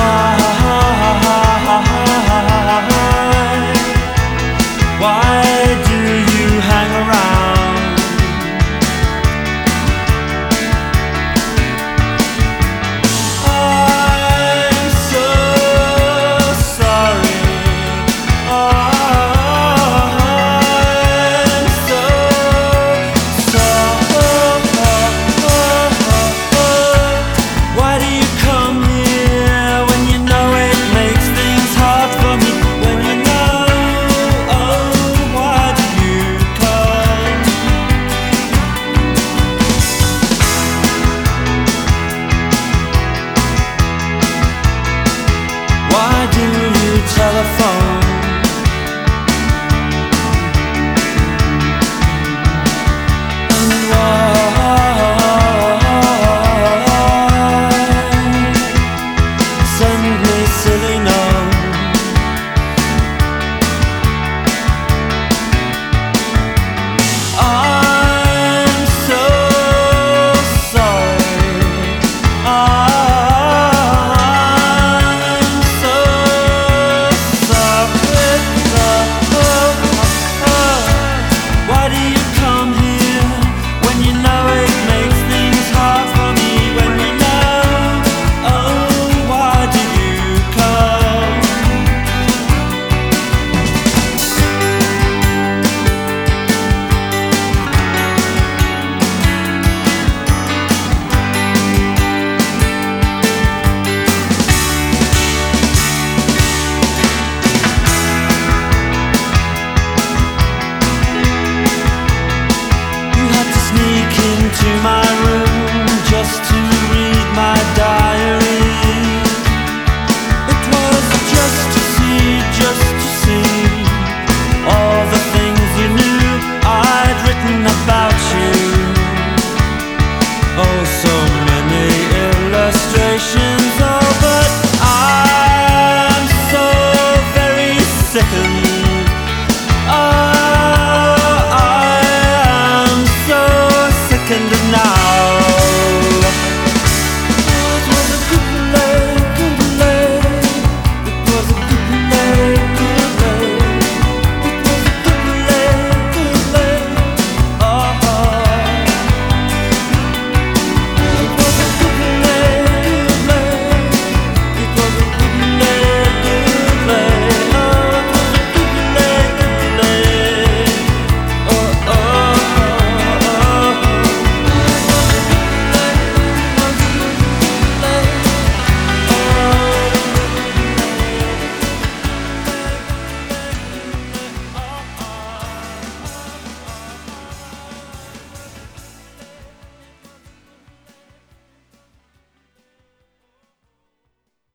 why telephone